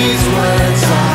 these words